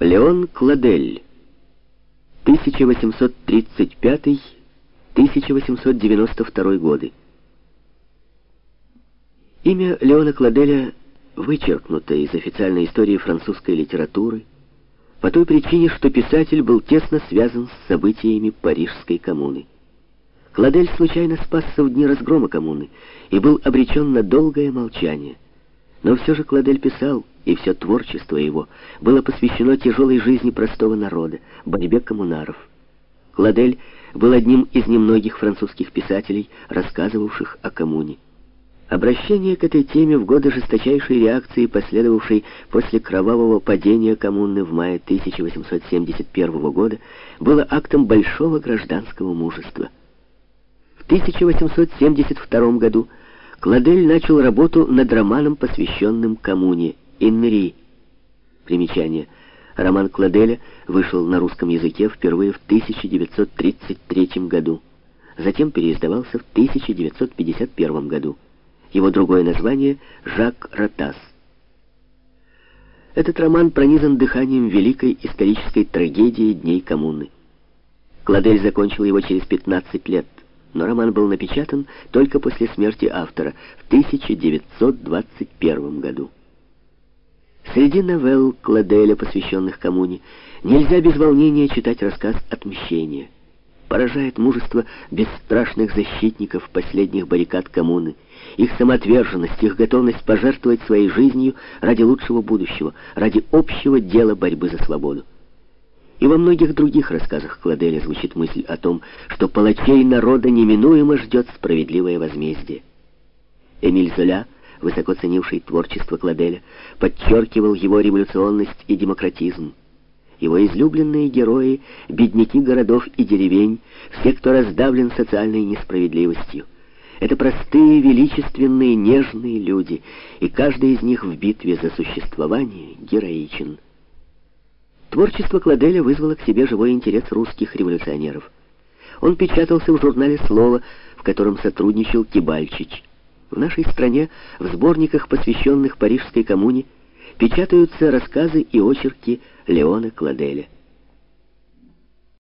Леон Кладель, 1835-1892 годы. Имя Леона Кладеля вычеркнуто из официальной истории французской литературы по той причине, что писатель был тесно связан с событиями Парижской коммуны. Кладель случайно спасся в дни разгрома коммуны и был обречен на долгое молчание. Но все же Кладель писал, и все творчество его было посвящено тяжелой жизни простого народа, борьбе коммунаров. Кладель был одним из немногих французских писателей, рассказывавших о коммуне. Обращение к этой теме в годы жесточайшей реакции, последовавшей после кровавого падения коммуны в мае 1871 года, было актом большого гражданского мужества. В 1872 году Кладель начал работу над романом, посвященным коммуне «Инри». Примечание. Роман Кладеля вышел на русском языке впервые в 1933 году. Затем переиздавался в 1951 году. Его другое название — «Жак Ротас». Этот роман пронизан дыханием великой исторической трагедии Дней коммуны. Кладель закончил его через 15 лет, но роман был напечатан только после смерти автора в 1921 году. Среди новелл Кладеля, посвященных коммуне, нельзя без волнения читать рассказ «Отмщение». Поражает мужество бесстрашных защитников последних баррикад коммуны, их самоотверженность, их готовность пожертвовать своей жизнью ради лучшего будущего, ради общего дела борьбы за свободу. И во многих других рассказах Кладеля звучит мысль о том, что палачей народа неминуемо ждет справедливое возмездие. Эмиль Золя, высоко ценивший творчество Кладеля, подчеркивал его революционность и демократизм. Его излюбленные герои — бедняки городов и деревень, все, кто раздавлен социальной несправедливостью. Это простые, величественные, нежные люди, и каждый из них в битве за существование героичен. Творчество Кладеля вызвало к себе живой интерес русских революционеров. Он печатался в журнале «Слово», в котором сотрудничал Кибальчич. В нашей стране в сборниках, посвященных Парижской коммуне, печатаются рассказы и очерки Леона Кладеля.